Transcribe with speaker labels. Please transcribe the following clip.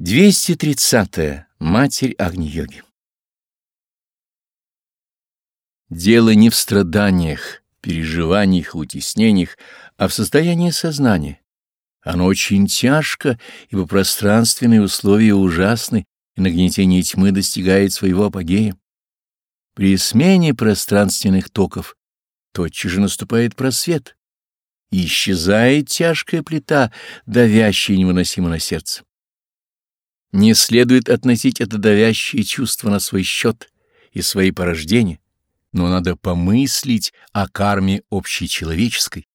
Speaker 1: 230. -е. Матерь Агни-йоги Дело не в страданиях, переживаниях утеснениях, а в состоянии сознания. Оно очень тяжко, ибо пространственные условия ужасны, и нагнетение тьмы достигает своего апогея. При смене пространственных токов тотчас же наступает просвет, и исчезает тяжкая плита, давящая невыносимо на сердце. Не следует относить это давящее чувство на свой счет и свои порождения, но надо помыслить о карме общечеловеческой,